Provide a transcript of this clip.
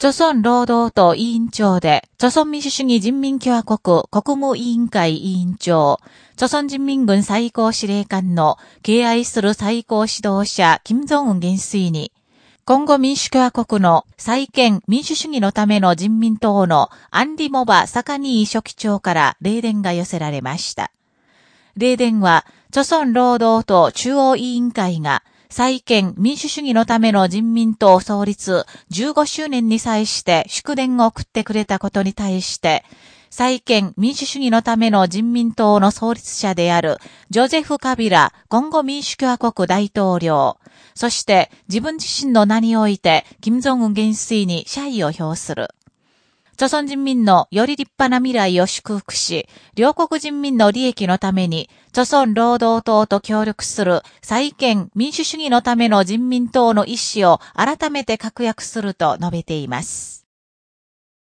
朝鮮労働党委員長で、朝鮮民主主義人民共和国国務委員会委員長、朝鮮人民軍最高司令官の敬愛する最高指導者、金正恩元帥に、今後民主共和国の再建民主主義のための人民党のアンリモバ・サカニー書記長から霊伝が寄せられました。霊伝は、朝鮮労働党中央委員会が再建民主主義のための人民党創立15周年に際して祝電を送ってくれたことに対して、再建民主主義のための人民党の創立者であるジョゼフ・カビラ、今後民主共和国大統領、そして自分自身の名において、金正恩元帥に謝意を表する。朝鮮人民のより立派な未来を祝福し、両国人民の利益のために、朝鮮労働党と協力する再建民主主義のための人民党の意思を改めて確約すると述べています。